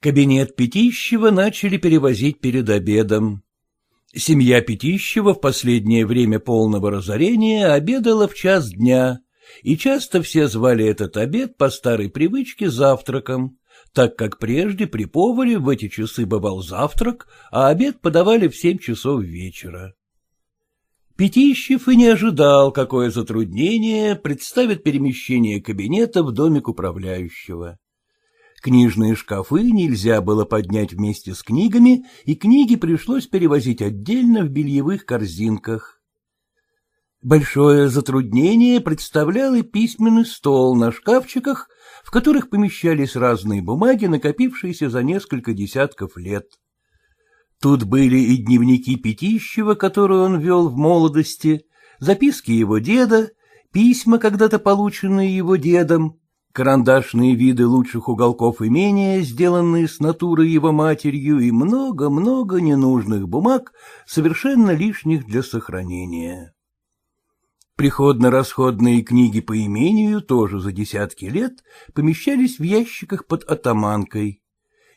Кабинет Пятищева начали перевозить перед обедом. Семья Пятищева в последнее время полного разорения обедала в час дня, и часто все звали этот обед по старой привычке завтраком так как прежде при поваре в эти часы бывал завтрак, а обед подавали в семь часов вечера. Пятищев и не ожидал, какое затруднение представит перемещение кабинета в домик управляющего. Книжные шкафы нельзя было поднять вместе с книгами, и книги пришлось перевозить отдельно в бельевых корзинках. Большое затруднение представлял и письменный стол на шкафчиках, в которых помещались разные бумаги, накопившиеся за несколько десятков лет. Тут были и дневники Пятищева, которые он вел в молодости, записки его деда, письма, когда-то полученные его дедом, карандашные виды лучших уголков имения, сделанные с натуры его матерью, и много-много ненужных бумаг, совершенно лишних для сохранения. Приходно-расходные книги по имению тоже за десятки лет помещались в ящиках под атаманкой.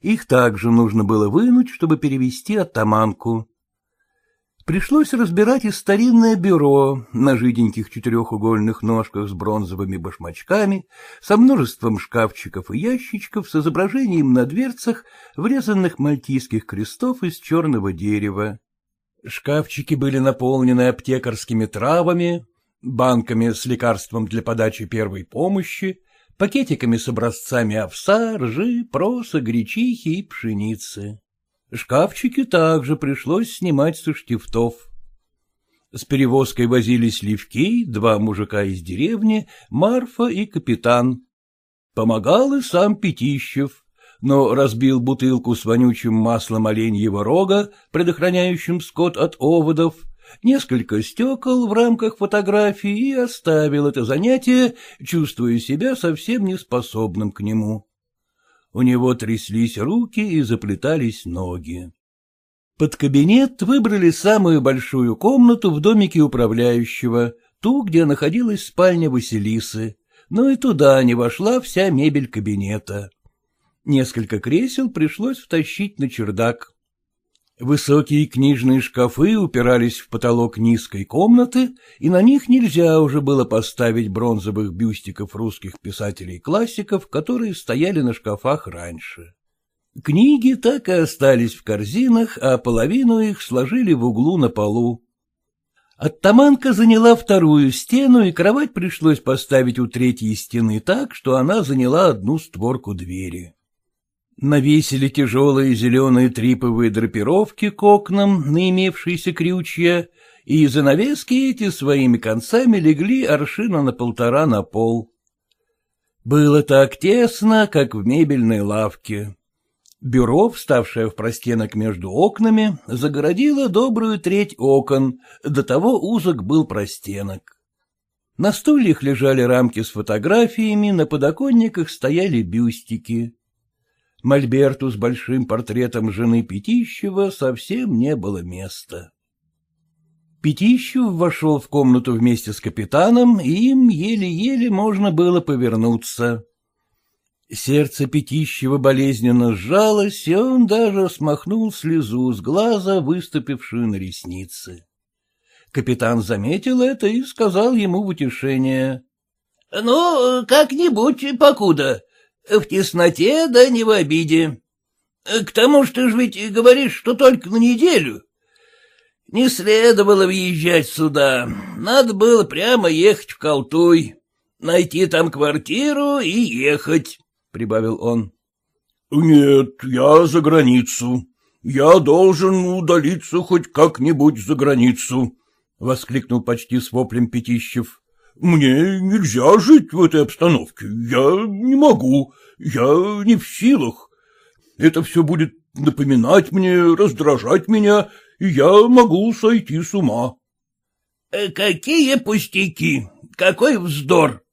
Их также нужно было вынуть, чтобы перевести атаманку. Пришлось разбирать и старинное бюро на жиденьких четырехугольных ножках с бронзовыми башмачками, со множеством шкафчиков и ящичков с изображением на дверцах врезанных мальтийских крестов из черного дерева. Шкафчики были наполнены аптекарскими травами, банками с лекарством для подачи первой помощи, пакетиками с образцами овса, ржи, проса, гречихи и пшеницы. Шкафчики также пришлось снимать со штифтов. С перевозкой возились левки, два мужика из деревни, Марфа и капитан. Помогал и сам Пятищев, но разбил бутылку с вонючим маслом оленьего рога, предохраняющим скот от оводов, несколько стекол в рамках фотографии и оставил это занятие, чувствуя себя совсем неспособным к нему. У него тряслись руки и заплетались ноги. Под кабинет выбрали самую большую комнату в домике управляющего, ту, где находилась спальня Василисы, но и туда не вошла вся мебель кабинета. Несколько кресел пришлось втащить на чердак. Высокие книжные шкафы упирались в потолок низкой комнаты, и на них нельзя уже было поставить бронзовых бюстиков русских писателей-классиков, которые стояли на шкафах раньше. Книги так и остались в корзинах, а половину их сложили в углу на полу. Оттаманка заняла вторую стену, и кровать пришлось поставить у третьей стены так, что она заняла одну створку двери. Навесили тяжелые зеленые триповые драпировки к окнам, на имевшиеся крючья, и занавески эти своими концами легли аршина на полтора на пол. Было так тесно, как в мебельной лавке. Бюро, вставшее в простенок между окнами, загородило добрую треть окон, до того узок был простенок. На стульях лежали рамки с фотографиями, на подоконниках стояли бюстики. Мольберту с большим портретом жены Пятищева совсем не было места. Пятищев вошел в комнату вместе с капитаном, и им еле-еле можно было повернуться. Сердце Пятищева болезненно сжалось, и он даже смахнул слезу с глаза, выступившую на ресницы. Капитан заметил это и сказал ему в утешение. — Ну, как-нибудь, покуда. В тесноте, да не в обиде. К тому же ты же ведь говоришь, что только на неделю. — Не следовало въезжать сюда. Надо было прямо ехать в Колтуй, найти там квартиру и ехать, — прибавил он. — Нет, я за границу. Я должен удалиться хоть как-нибудь за границу, — воскликнул почти с воплем Пятищев. — Мне нельзя жить в этой обстановке. Я не могу. Я не в силах. Это все будет напоминать мне, раздражать меня, и я могу сойти с ума. Э, — Какие пустяки! Какой вздор!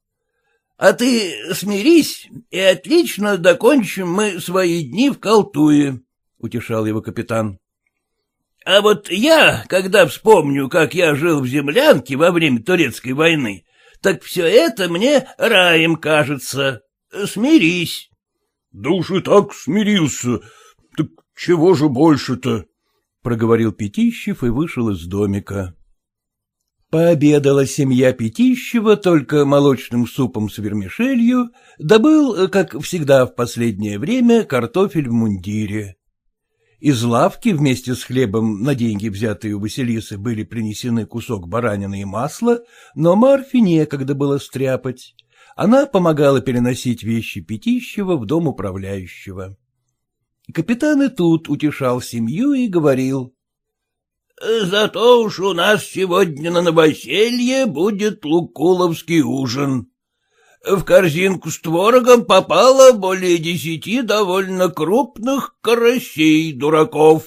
А ты смирись, и отлично докончим мы свои дни в Колтуе, — утешал его капитан. — А вот я, когда вспомню, как я жил в землянке во время турецкой войны, так все это мне раем кажется. Смирись. — Да уж и так смирился. Так чего же больше-то? — проговорил Пятищев и вышел из домика. Пообедала семья Пятищева только молочным супом с вермишелью, добыл, как всегда в последнее время, картофель в мундире. Из лавки вместе с хлебом на деньги, взятые у Василисы, были принесены кусок баранины и масла, но Марфе некогда было стряпать. Она помогала переносить вещи Пятищева в дом управляющего. Капитан и тут утешал семью и говорил. Зато уж у нас сегодня на новоселье будет лукуловский ужин. В корзинку с творогом попало более десяти довольно крупных карасей дураков.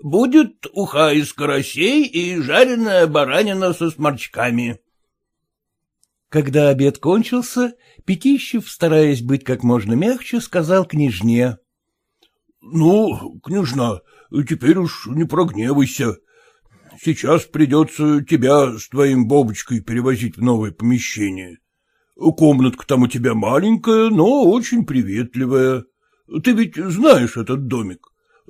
Будет уха из карасей и жареная баранина со сморчками. Когда обед кончился, Пятищев, стараясь быть как можно мягче, сказал княжне. — Ну, княжна, теперь уж не прогневайся. Сейчас придется тебя с твоим Бобочкой перевозить в новое помещение. Комнатка там у тебя маленькая, но очень приветливая. Ты ведь знаешь этот домик.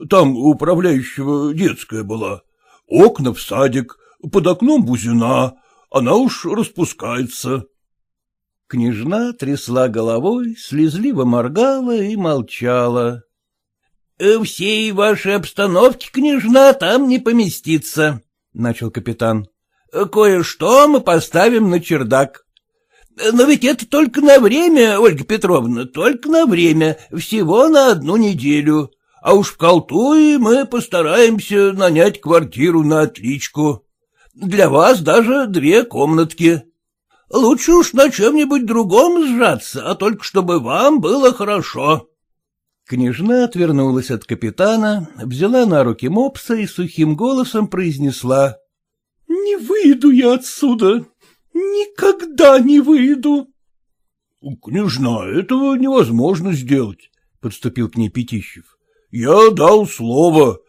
Там у управляющего детская была. Окна в садик, под окном бузина, она уж распускается. Княжна трясла головой, слезливо моргала и молчала. — Всей вашей обстановки, княжна, там не поместится, начал капитан. — Кое-что мы поставим на чердак. Но ведь это только на время, Ольга Петровна, только на время, всего на одну неделю. А уж в Колтуе мы постараемся нанять квартиру на отличку. Для вас даже две комнатки. Лучше уж на чем-нибудь другом сжаться, а только чтобы вам было хорошо. Княжна отвернулась от капитана, взяла на руки мопса и сухим голосом произнесла. — Не выйду я отсюда. Никогда не выйду. — Княжна, этого невозможно сделать, — подступил к ней Пятищев. — Я дал слово.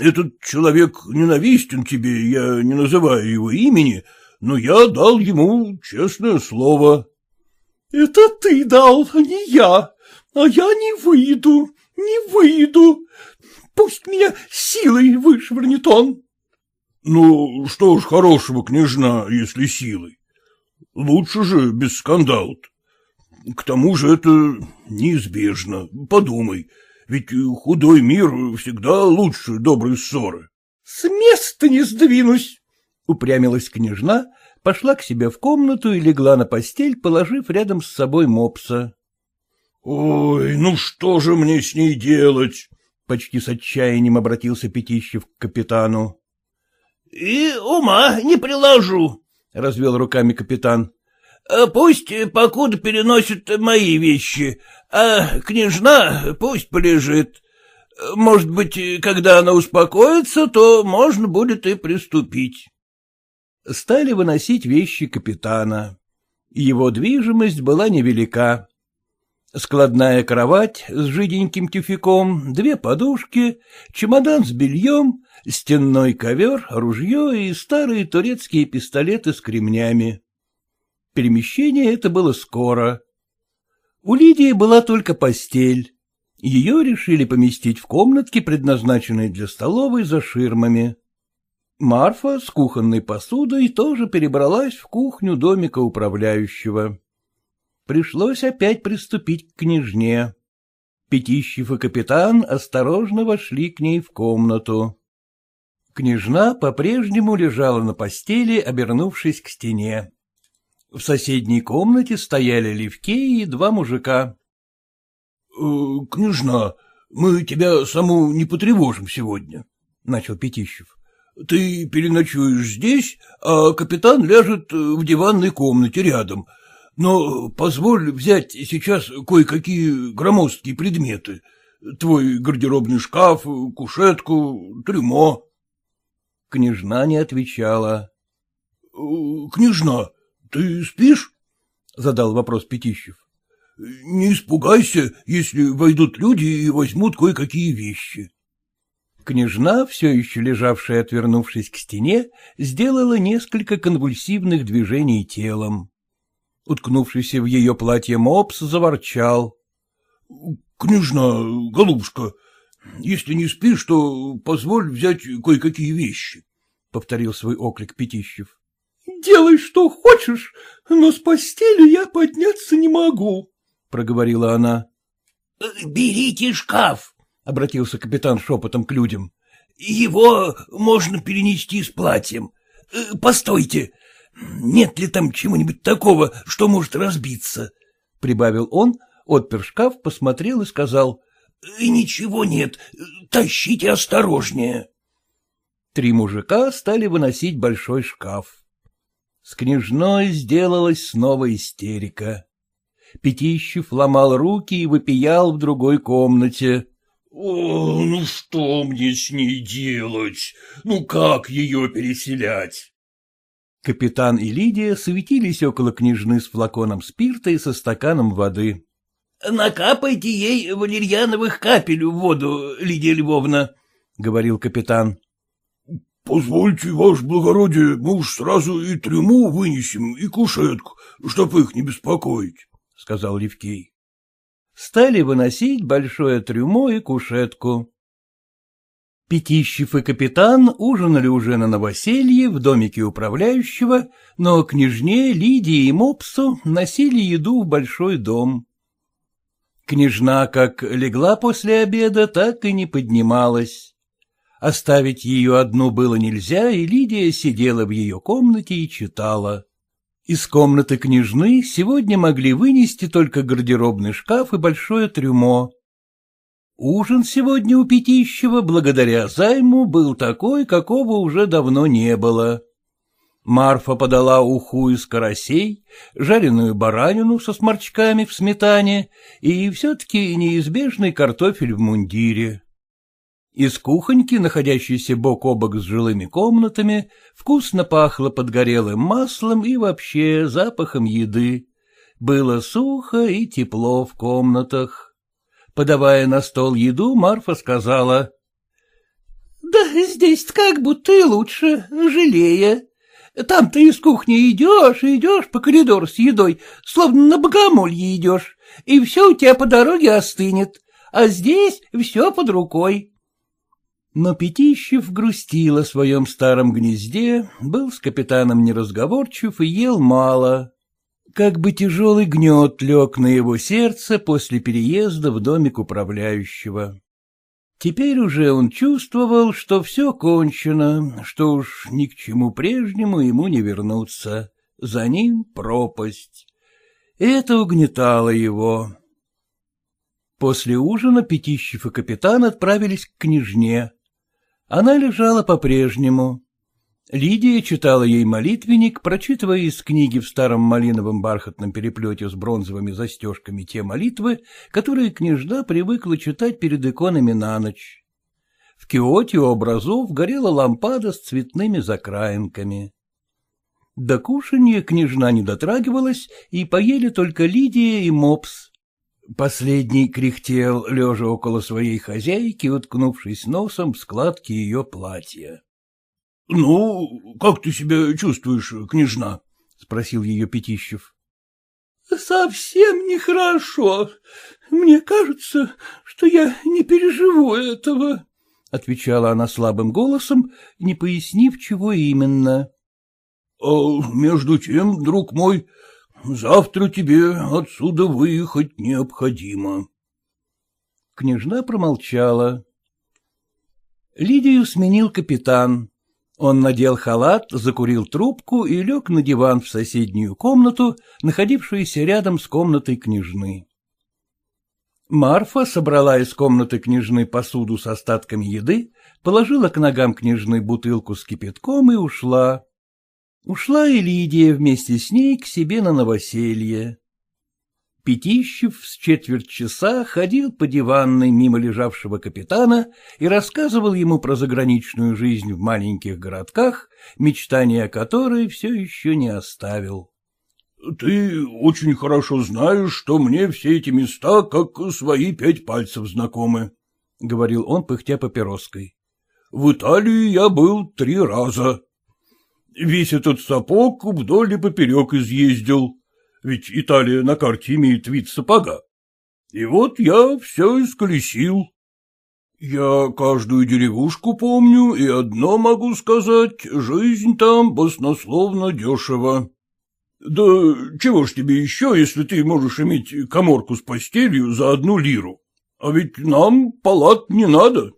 Этот человек ненавистен тебе, я не называю его имени, но я дал ему честное слово. — Это ты дал, а не я. А я не выйду, не выйду. Пусть меня силой вышвырнет он. Ну, что ж хорошего, княжна, если силой. Лучше же без скандала -то. К тому же это неизбежно. Подумай, ведь худой мир всегда лучше доброй ссоры. — С места не сдвинусь, — упрямилась княжна, пошла к себе в комнату и легла на постель, положив рядом с собой мопса. — Ой, ну что же мне с ней делать? — почти с отчаянием обратился Пятищев к капитану. — И ума не приложу, — развел руками капитан. — Пусть покуда переносят мои вещи, а княжна пусть полежит. Может быть, когда она успокоится, то можно будет и приступить. Стали выносить вещи капитана. Его движимость была невелика. Складная кровать с жиденьким тюфяком, две подушки, чемодан с бельем, стенной ковер, ружье и старые турецкие пистолеты с кремнями. Перемещение это было скоро. У Лидии была только постель. Ее решили поместить в комнатке, предназначенной для столовой, за ширмами. Марфа с кухонной посудой тоже перебралась в кухню домика управляющего пришлось опять приступить к княжне. Пятищев и капитан осторожно вошли к ней в комнату. Княжна по-прежнему лежала на постели, обернувшись к стене. В соседней комнате стояли Левкей и два мужика. «Э, — Княжна, мы тебя саму не потревожим сегодня, — начал Петищев. — Ты переночуешь здесь, а капитан ляжет в диванной комнате рядом. Но позволь взять сейчас кое-какие громоздкие предметы. Твой гардеробный шкаф, кушетку, трюмо. Княжна не отвечала. — Княжна, ты спишь? — задал вопрос Петищев. — Не испугайся, если войдут люди и возьмут кое-какие вещи. Княжна, все еще лежавшая, отвернувшись к стене, сделала несколько конвульсивных движений телом. Уткнувшийся в ее платье мопс заворчал. — Княжна, голубушка, если не спишь, то позволь взять кое-какие вещи, — повторил свой оклик Петищев. — Делай, что хочешь, но с постели я подняться не могу, — проговорила она. — Берите шкаф, — обратился капитан шепотом к людям. — Его можно перенести с платьем. Э, постойте, нет ли там чего-нибудь такого, что может разбиться? — прибавил он, отпер шкаф, посмотрел и сказал. — Ничего нет, тащите осторожнее. Три мужика стали выносить большой шкаф. С княжной сделалась снова истерика. Пятищев ломал руки и выпиял в другой комнате. — О, ну что мне с ней делать? Ну как ее переселять? Капитан и Лидия суетились около княжны с флаконом спирта и со стаканом воды. — Накапайте ей валерьяновых капель в воду, Лидия Львовна, — говорил капитан. — Позвольте, ваше благородие, мы уж сразу и трюму вынесем, и кушетку, чтоб их не беспокоить, — сказал Левкей. Стали выносить большое трюмо и кушетку. Пятищев и капитан ужинали уже на новоселье в домике управляющего, но княжне, Лидии и Мопсу носили еду в большой дом. Княжна как легла после обеда, так и не поднималась. Оставить ее одну было нельзя, и Лидия сидела в ее комнате и читала. Из комнаты княжны сегодня могли вынести только гардеробный шкаф и большое трюмо. Ужин сегодня у Пятищева, благодаря займу, был такой, какого уже давно не было. Марфа подала уху из карасей, жареную баранину со сморчками в сметане и все-таки неизбежный картофель в мундире. Из кухоньки, находящейся бок о бок с жилыми комнатами, вкусно пахло подгорелым маслом и вообще запахом еды. Было сухо и тепло в комнатах. Подавая на стол еду, Марфа сказала. — Да здесь как будто и лучше, жалея. Там ты из кухни идешь и идешь по коридору с едой, словно на богомолье идешь, и все у тебя по дороге остынет, а здесь все под рукой. Но Пятищев грустил о своем старом гнезде, был с капитаном неразговорчив и ел мало. Как бы тяжелый гнет лег на его сердце после переезда в домик управляющего. Теперь уже он чувствовал, что все кончено, что уж ни к чему прежнему ему не вернуться. За ним пропасть. Это угнетало его. После ужина Пятищев и капитан отправились к княжне. Она лежала по-прежнему. Лидия читала ей молитвенник, прочитывая из книги в старом малиновом бархатном переплете с бронзовыми застежками те молитвы, которые княжда привыкла читать перед иконами на ночь. В киоте у образов горела лампада с цветными закраинками. До кушанья княжна не дотрагивалась, и поели только Лидия и Мопс. Последний кряхтел, лежа около своей хозяйки, уткнувшись носом в складки ее платья. — Ну, как ты себя чувствуешь, княжна? — спросил ее Пятищев. — Совсем нехорошо. Мне кажется, что я не переживу этого, — отвечала она слабым голосом, не пояснив, чего именно. — А между тем, друг мой, завтра тебе отсюда выехать необходимо. Княжна промолчала. Лидию сменил капитан. Он надел халат, закурил трубку и лег на диван в соседнюю комнату, находившуюся рядом с комнатой княжны. Марфа собрала из комнаты княжны посуду с остатками еды, положила к ногам княжны бутылку с кипятком и ушла. Ушла и Лидия вместе с ней к себе на новоселье. Пятищев с четверть часа ходил по диванной мимо лежавшего капитана и рассказывал ему про заграничную жизнь в маленьких городках, мечтания которой все еще не оставил. — Ты очень хорошо знаешь, что мне все эти места как свои пять пальцев знакомы, — говорил он, пыхтя папироской. — В Италии я был три раза. Весь этот сапог вдоль и поперек изъездил ведь Италия на карте имеет вид сапога. И вот я все исколесил. Я каждую деревушку помню, и одно могу сказать, жизнь там баснословно дешево. Да чего ж тебе еще, если ты можешь иметь коморку с постелью за одну лиру? А ведь нам палат не надо.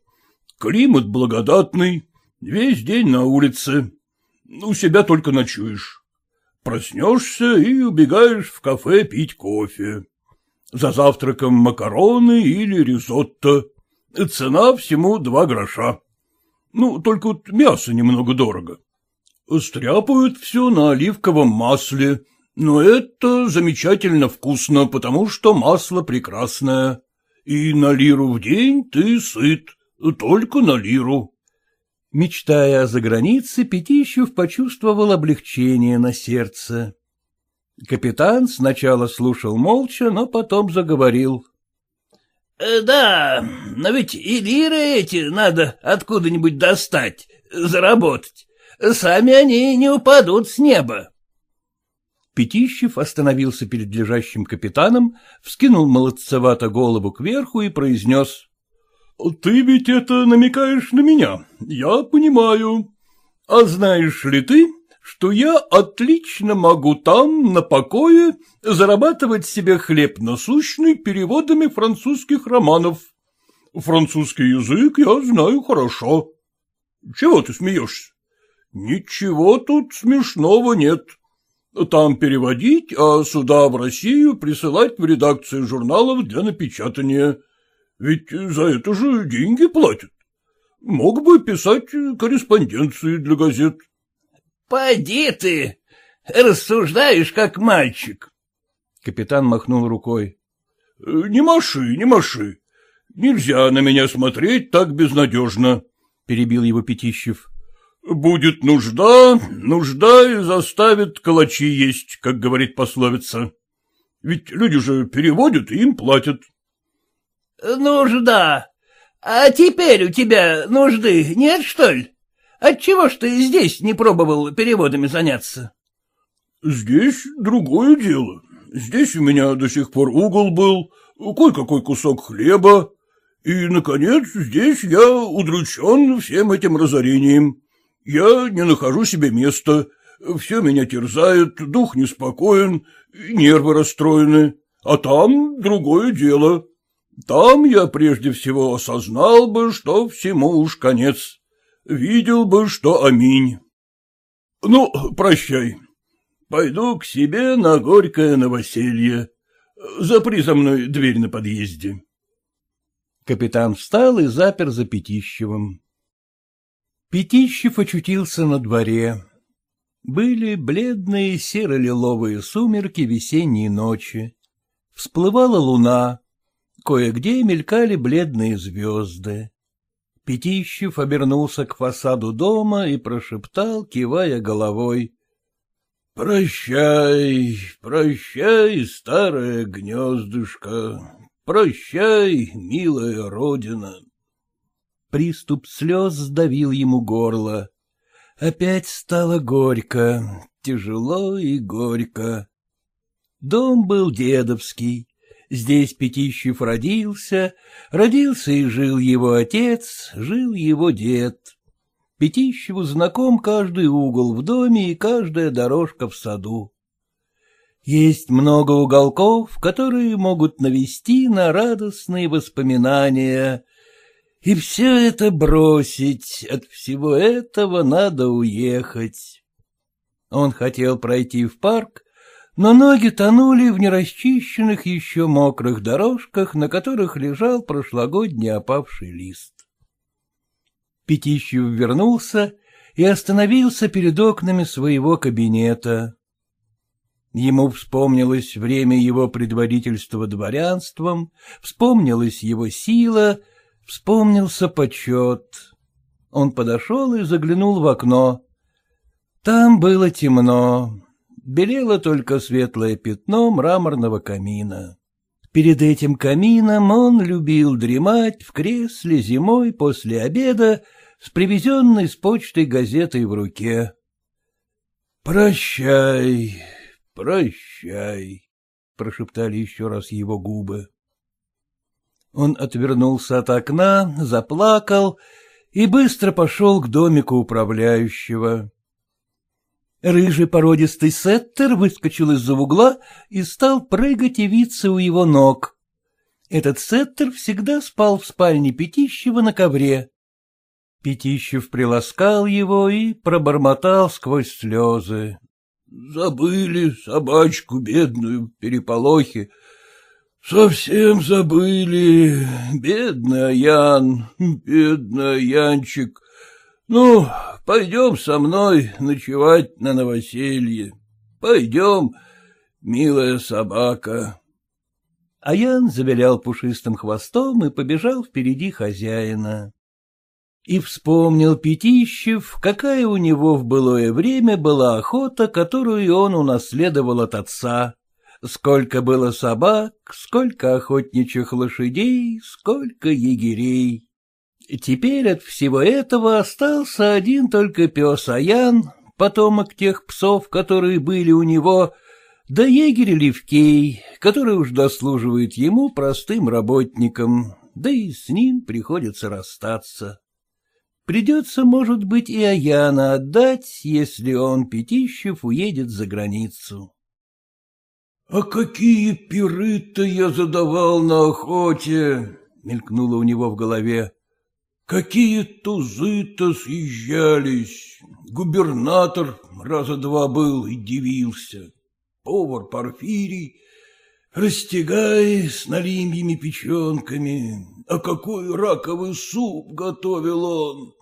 Климат благодатный, весь день на улице. У себя только ночуешь. Проснешься и убегаешь в кафе пить кофе. За завтраком макароны или ризотто. Цена всему два гроша. Ну, только вот мясо немного дорого. Стряпают все на оливковом масле, но это замечательно вкусно, потому что масло прекрасное. И на лиру в день ты сыт, только на лиру. Мечтая о загранице, Пятищев почувствовал облегчение на сердце. Капитан сначала слушал молча, но потом заговорил. «Э, — Да, но ведь и лиры эти надо откуда-нибудь достать, заработать. Сами они не упадут с неба. Пятищев остановился перед лежащим капитаном, вскинул молодцевато голову кверху и произнес. — Ты ведь это намекаешь на меня, я понимаю. А знаешь ли ты, что я отлично могу там, на покое, зарабатывать себе хлеб насущный переводами французских романов. Французский язык я знаю хорошо. Чего ты смеешься? Ничего тут смешного нет. Там переводить, а сюда, в Россию, присылать в редакции журналов для напечатания — ведь за это же деньги платят. Мог бы писать корреспонденции для газет. — Поди ты, рассуждаешь как мальчик. Капитан махнул рукой. — Не маши, не маши. Нельзя на меня смотреть так безнадежно, — перебил его Пятищев. — Будет нужда, нужда и заставит калачи есть, как говорит пословица. Ведь люди же переводят и им платят. Нужда. А теперь у тебя нужды нет, что ли? Отчего ж ты здесь не пробовал переводами заняться? Здесь другое дело. Здесь у меня до сих пор угол был, кое-какой кусок хлеба. И, наконец, здесь я удручен всем этим разорением. Я не нахожу себе места, все меня терзает, дух неспокоен, нервы расстроены. А там другое дело. Там я прежде всего осознал бы, что всему уж конец. Видел бы, что аминь. Ну, прощай. Пойду к себе на горькое новоселье. Запри за мной дверь на подъезде. Капитан встал и запер за Пятищевым. Пятищев очутился на дворе. Были бледные серо-лиловые сумерки весенней ночи. Всплывала луна, Кое-где мелькали бледные звезды. Пятищев обернулся к фасаду дома и прошептал, кивая головой. — Прощай, прощай, старое гнездышко, прощай, милая родина. Приступ слез сдавил ему горло. Опять стало горько, тяжело и горько. Дом был дедовский, Здесь Пятищев родился, родился и жил его отец, жил его дед. Пятищеву знаком каждый угол в доме и каждая дорожка в саду. Есть много уголков, которые могут навести на радостные воспоминания. И все это бросить, от всего этого надо уехать. Он хотел пройти в парк, но ноги тонули в нерасчищенных еще мокрых дорожках, на которых лежал прошлогодний опавший лист. Пятищев вернулся и остановился перед окнами своего кабинета. Ему вспомнилось время его предводительства дворянством, вспомнилась его сила — Вспомнился почет. Он подошел и заглянул в окно. Там было темно. Белело только светлое пятно мраморного камина. Перед этим камином он любил дремать в кресле зимой после обеда с привезенной с почтой газетой в руке. «Прощай, прощай», — прошептали еще раз его губы. Он отвернулся от окна, заплакал и быстро пошел к домику управляющего. Рыжий породистый сеттер выскочил из-за угла и стал прыгать и виться у его ног. Этот сеттер всегда спал в спальне Пятищева на ковре. Пятищев приласкал его и пробормотал сквозь слезы. — Забыли собачку бедную в переполохе, Совсем забыли, бедный Ян, бедный Янчик. Ну, пойдем со мной ночевать на новоселье. Пойдем, милая собака. Аян завилял пушистым хвостом и побежал впереди хозяина. И вспомнил Пятищев, какая у него в былое время была охота, которую он унаследовал от отца. Сколько было собак, сколько охотничьих лошадей, сколько егерей. Теперь от всего этого остался один только пес Аян, потомок тех псов, которые были у него, да егерь Левкей, который уж дослуживает ему простым работником, да и с ним приходится расстаться. Придется, может быть, и Аяна отдать, если он, Пятищев, уедет за границу. — А какие пиры-то я задавал на охоте! — мелькнуло у него в голове. — Какие тузы-то съезжались! Губернатор раза два был и дивился. Повар Порфирий, растягай с налимьими печенками. А какой раковый суп готовил он!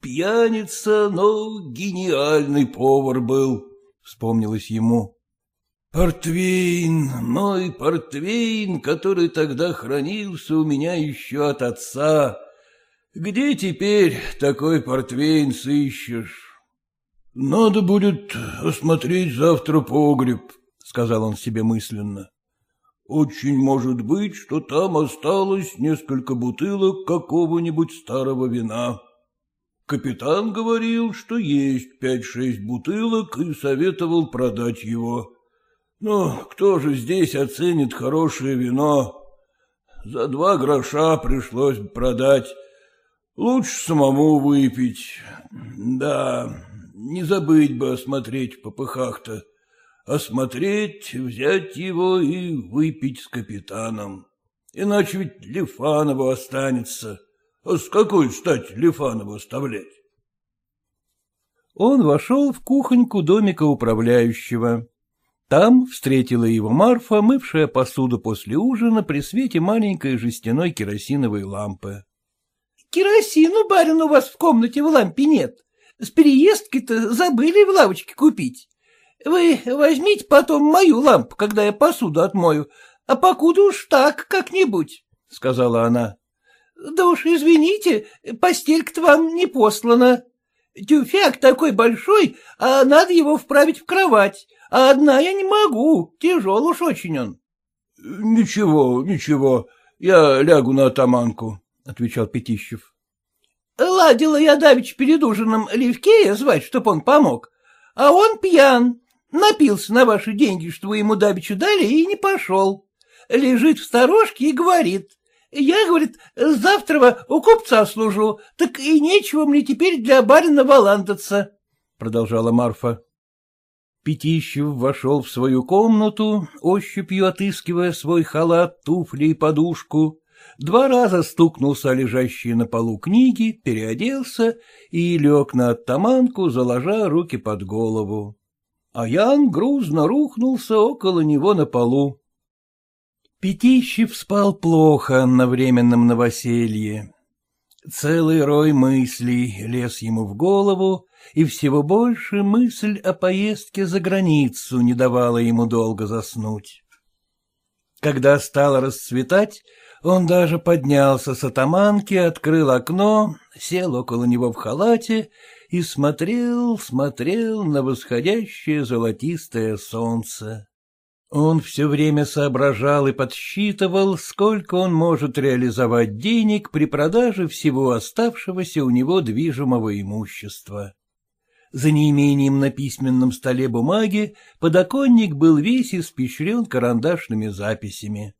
Пьяница, но гениальный повар был, — вспомнилось ему. Портвейн, мой портвейн, который тогда хранился у меня еще от отца. Где теперь такой портвейн сыщешь? — Надо будет осмотреть завтра погреб, — сказал он себе мысленно. — Очень может быть, что там осталось несколько бутылок какого-нибудь старого вина. Капитан говорил, что есть пять-шесть бутылок и советовал продать его. Ну, кто же здесь оценит хорошее вино? За два гроша пришлось продать. Лучше самому выпить. Да, не забыть бы осмотреть в попыхах-то. Осмотреть, взять его и выпить с капитаном. Иначе ведь Лифанову останется. А с какой стать Лифанову оставлять? Он вошел в кухоньку домика управляющего. Там встретила его Марфа, мывшая посуду после ужина при свете маленькой жестяной керосиновой лампы. — Керосину, барин, у вас в комнате в лампе нет. С переездки-то забыли в лавочке купить. Вы возьмите потом мою лампу, когда я посуду отмою, а покуда уж так как-нибудь, — сказала она. — Да уж извините, постелька-то вам не послана. Тюфяк такой большой, а надо его вправить в кровать, а одна я не могу, тяжел уж очень он. — Ничего, ничего, я лягу на атаманку, — отвечал Пятищев. — Ладила я давич перед ужином Левкея звать, чтоб он помог, а он пьян, напился на ваши деньги, что вы ему давичу дали, и не пошел. Лежит в сторожке и говорит. Я, говорит, завтра у купца служу, так и нечего мне теперь для барина валандаться, — продолжала Марфа. Пятищев вошел в свою комнату, ощупью отыскивая свой халат, туфли и подушку, два раза стукнулся о лежащие на полу книги, переоделся и лег на оттаманку, заложа руки под голову. А Ян грузно рухнулся около него на полу. Пятищев спал плохо на временном новоселье. Целый рой мыслей лез ему в голову, и всего больше мысль о поездке за границу не давала ему долго заснуть. Когда стало расцветать, он даже поднялся с атаманки, открыл окно, сел около него в халате и смотрел, смотрел на восходящее золотистое солнце. Он все время соображал и подсчитывал, сколько он может реализовать денег при продаже всего оставшегося у него движимого имущества. За неимением на письменном столе бумаги подоконник был весь испещрен карандашными записями.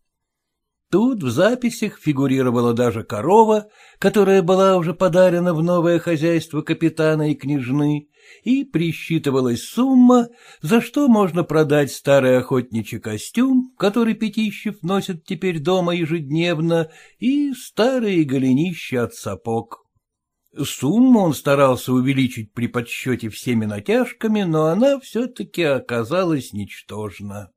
Тут в записях фигурировала даже корова, которая была уже подарена в новое хозяйство капитана и княжны, и присчитывалась сумма, за что можно продать старый охотничий костюм, который Пятищев носит теперь дома ежедневно, и старые голенища от сапог. Сумму он старался увеличить при подсчете всеми натяжками, но она все-таки оказалась ничтожна.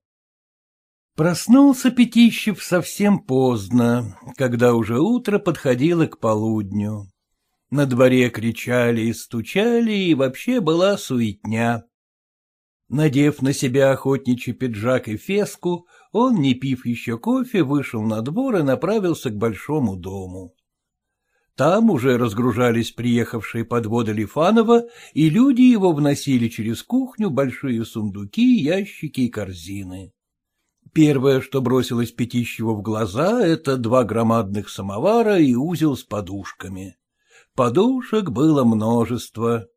Проснулся Пятищев совсем поздно, когда уже утро подходило к полудню. На дворе кричали и стучали, и вообще была суетня. Надев на себя охотничий пиджак и феску, он, не пив еще кофе, вышел на двор и направился к большому дому. Там уже разгружались приехавшие подводы Лифанова, и люди его вносили через кухню большие сундуки, ящики и корзины. Первое, что бросилось Пятищеву в глаза, — это два громадных самовара и узел с подушками. Подушек было множество.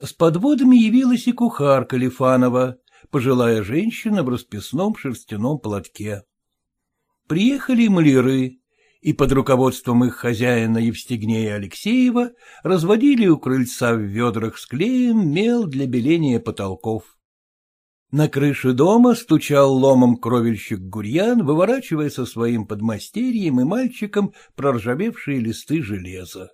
С подводами явилась и кухарка Лифанова, пожилая женщина в расписном шерстяном платке. Приехали маляры, и под руководством их хозяина Евстигнея Алексеева разводили у крыльца в ведрах с клеем мел для беления потолков. На крыше дома стучал ломом кровельщик Гурьян, выворачивая со своим подмастерьем и мальчиком проржавевшие листы железа.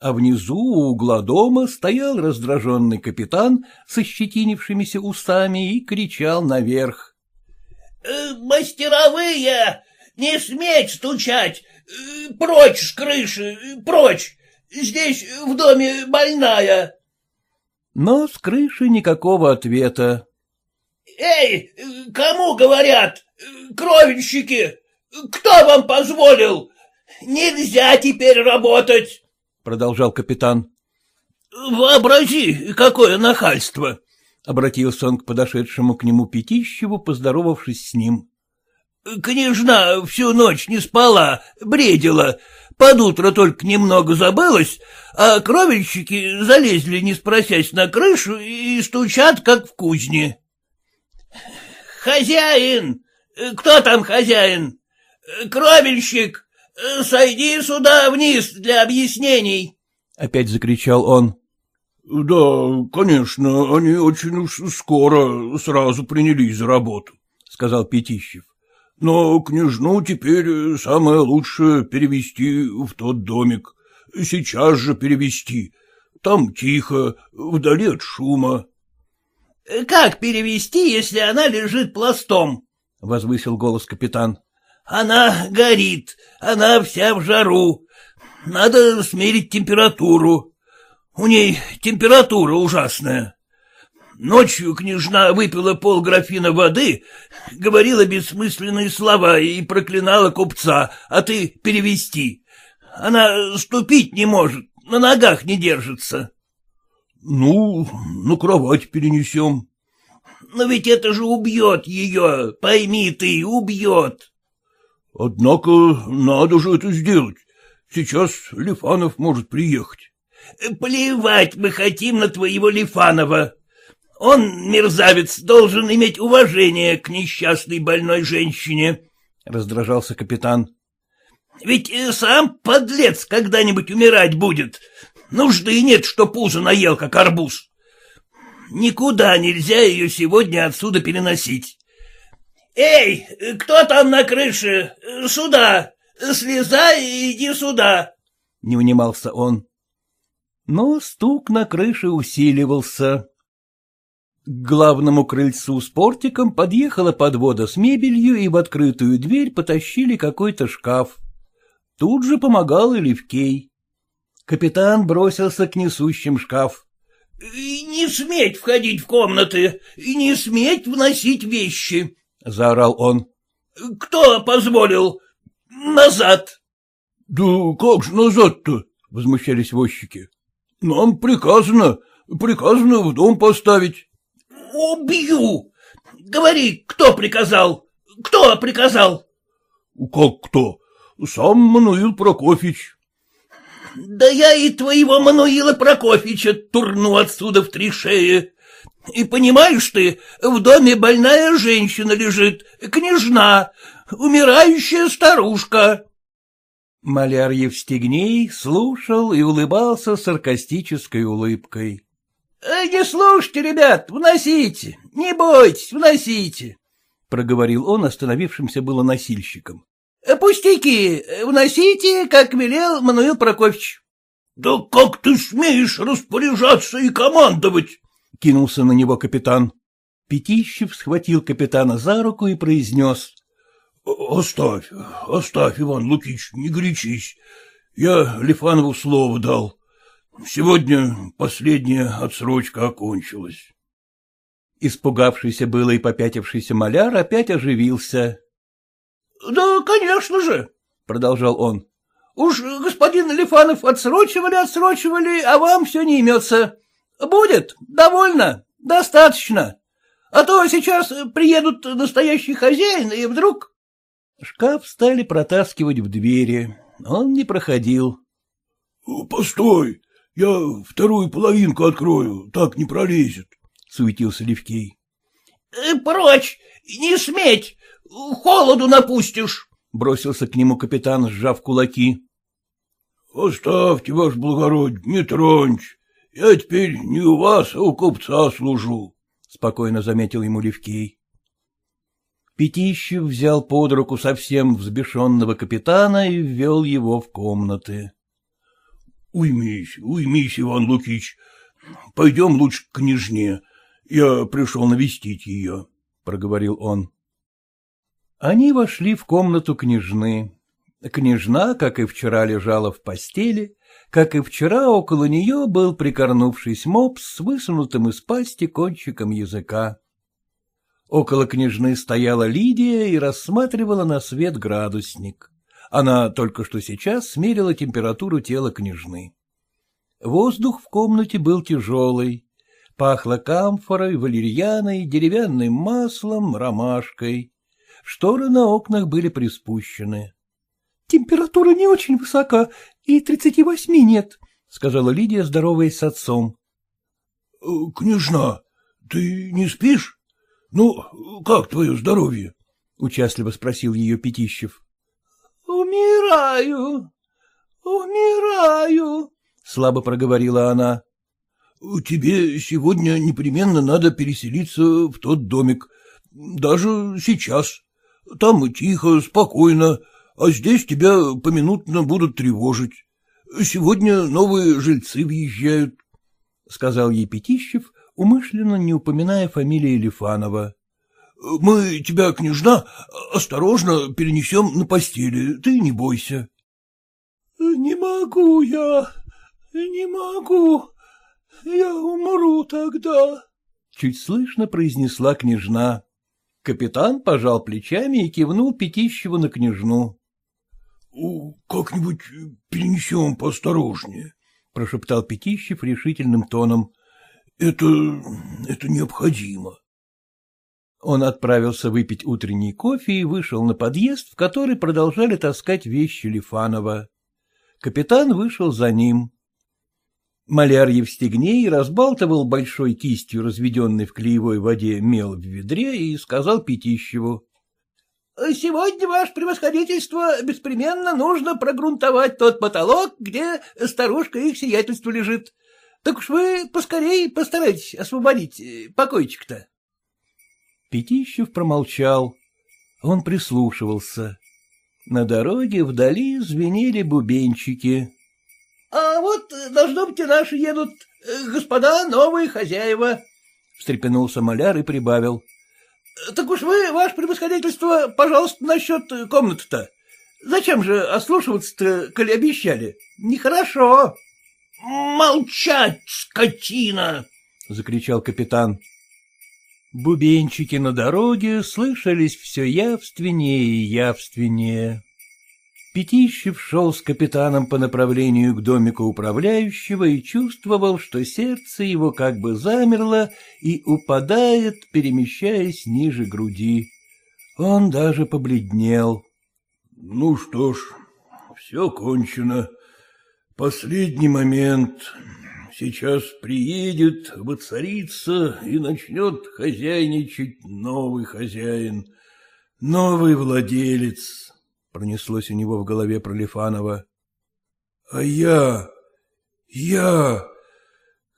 А внизу у угла дома стоял раздраженный капитан со щетинившимися усами и кричал наверх. «Э, — Мастеровые! Не сметь стучать! Э, прочь с крыши, прочь! Здесь в доме больная. Но с крыши никакого ответа. — Эй, кому говорят? Кровельщики! Кто вам позволил? Нельзя теперь работать! — продолжал капитан. — Вообрази, какое нахальство! — обратился он к подошедшему к нему Пятищеву, поздоровавшись с ним. Княжна всю ночь не спала, бредила, под утро только немного забылась, а кровельщики залезли, не спросясь, на крышу и стучат, как в кузне. — Хозяин! Кто там хозяин? Кровельщик! Сойди сюда вниз для объяснений! — опять закричал он. — Да, конечно, они очень уж скоро сразу принялись за работу, — сказал Пятищев. Но княжну теперь самое лучшее перевести в тот домик. Сейчас же перевести. Там тихо, вдали от шума. — Как перевести, если она лежит пластом? — возвысил голос капитан. — Она горит, она вся в жару. Надо смерить температуру. У ней температура ужасная. Ночью княжна выпила полграфина воды, говорила бессмысленные слова и проклинала купца, а ты перевести. Она ступить не может, на ногах не держится. — Ну, на кровать перенесем. — Но ведь это же убьет ее, пойми ты, убьет. — Однако надо же это сделать. Сейчас Лифанов может приехать. — Плевать мы хотим на твоего Лифанова. Он, мерзавец, должен иметь уважение к несчастной больной женщине, — раздражался капитан. — Ведь сам подлец когда-нибудь умирать будет. Нужды нет, что пузо наел, как арбуз. Никуда нельзя ее сегодня отсюда переносить. — Эй, кто там на крыше? Сюда! слезай и иди сюда, — не унимался он. Но стук на крыше усиливался. К главному крыльцу с портиком подъехала подвода с мебелью, и в открытую дверь потащили какой-то шкаф. Тут же помогал и Левкей. Капитан бросился к несущим шкаф. — Не сметь входить в комнаты, и не сметь вносить вещи, — заорал он. — Кто позволил? Назад! — Да как же назад-то? — возмущались возчики. — Нам приказано, приказано в дом поставить. — Убью! Говори, кто приказал? Кто приказал? — Как кто? Сам Мануил Прокофьевич. — Да я и твоего Мануила Прокофьевича турну отсюда в три шеи. И понимаешь ты, в доме больная женщина лежит, княжна, умирающая старушка. Маляр Евстигней слушал и улыбался саркастической улыбкой. «Э, — Не слушайте, ребят, вносите, не бойтесь, вносите, — проговорил он остановившимся было носильщиком. — Пустяки, вносите, как велел Мануил Прокофьевич. — Да как ты смеешь распоряжаться и командовать? — кинулся на него капитан. Пятищев схватил капитана за руку и произнес. — Оставь, оставь, Иван Лукич, не горячись. Я Лифанову слово дал. Сегодня последняя отсрочка окончилась. Испугавшийся было и попятившийся маляр опять оживился. — Да, конечно же, — продолжал он. — Уж господин Лифанов отсрочивали, отсрочивали, а вам все не имется. Будет, довольно, достаточно. А то сейчас приедут настоящий хозяин, и вдруг... Шкаф стали протаскивать в двери. Он не проходил. — Постой, я вторую половинку открою, так не пролезет, — суетился Левкей. «Э, — Прочь, не сметь, холоду напустишь, — бросился к нему капитан, сжав кулаки. — Оставьте, ваш благородие, не троньте. Я теперь не у вас, а у купца служу, — спокойно заметил ему Левкей. Пятищев взял под руку совсем взбешенного капитана и ввел его в комнаты. Уймись, уймись, Иван Лукич. Пойдем лучше к княжне. Я пришел навестить ее, — проговорил он. Они вошли в комнату княжны. Княжна, как и вчера, лежала в постели, как и вчера около нее был прикорнувшись мопс с высунутым из пасти кончиком языка. Около княжны стояла Лидия и рассматривала на свет градусник. Она только что сейчас смерила температуру тела княжны. Воздух в комнате был тяжелый. Пахло камфорой, валерьяной, деревянным маслом, ромашкой. Шторы на окнах были приспущены. — Температура не очень высока, и тридцати восьми нет, — сказала Лидия, здороваясь с отцом. — Княжна, ты не спишь? Ну, как твое здоровье? — участливо спросил ее Пятищев. Умираю, умираю, — слабо проговорила она. — Тебе сегодня непременно надо переселиться в тот домик, даже сейчас. Там тихо, спокойно, а здесь тебя поминутно будут тревожить. Сегодня новые жильцы въезжают, — сказал ей Пятищев, умышленно не упоминая фамилии Лифанова. Мы тебя, княжна, осторожно перенесем на постели, ты не бойся. — Не могу я, не могу, я умру тогда, — чуть слышно произнесла княжна. Капитан пожал плечами и кивнул Пятищеву на княжну. — Как-нибудь перенесем поосторожнее, — прошептал Пятищев решительным тоном. — Это... это необходимо. Он отправился выпить утренний кофе и вышел на подъезд, в который продолжали таскать вещи Лифанова. Капитан вышел за ним. Маляр Евстигней разбалтывал большой кистью, разведенной в клеевой воде, мел в ведре и сказал Пятищеву. — Сегодня, ваше превосходительство, беспременно нужно прогрунтовать тот потолок, где старушка их сиятельство лежит. Так уж вы поскорей постарайтесь освободить покойчик-то. Пятищев промолчал. Он прислушивался. На дороге вдали звенели бубенчики. — А вот, должно быть, и наши едут, господа новые хозяева, — встрепенулся маляр и прибавил. — Так уж вы, ваше превосходительство, пожалуйста, насчет комнаты-то. Зачем же ослушиваться-то, коли обещали? Нехорошо. — Молчать, скотина! — закричал капитан. Бубенчики на дороге слышались все явственнее и явственнее. Пятищев шел с капитаном по направлению к домику управляющего и чувствовал, что сердце его как бы замерло и упадает, перемещаясь ниже груди. Он даже побледнел. — Ну что ж, все кончено. Последний момент. Сейчас приедет, воцарится и начнет хозяйничать новый хозяин, новый владелец, — пронеслось у него в голове Пролифанова. — А я, я,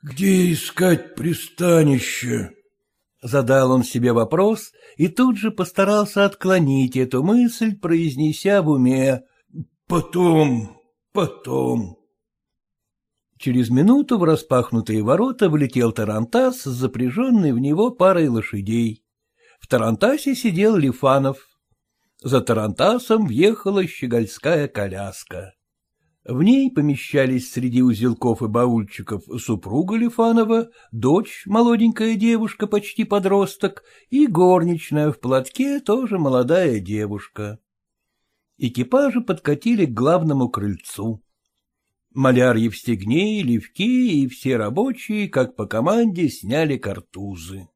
где искать пристанище? Задал он себе вопрос и тут же постарался отклонить эту мысль, произнеся в уме «Потом, потом». Через минуту в распахнутые ворота влетел Тарантас, запряженный в него парой лошадей. В Тарантасе сидел Лифанов. За Тарантасом въехала щегольская коляска. В ней помещались среди узелков и баульчиков супруга Лифанова, дочь, молоденькая девушка, почти подросток, и горничная в платке, тоже молодая девушка. Экипажи подкатили к главному крыльцу. Маляр Евстигней, Левки и все рабочие, как по команде, сняли картузы.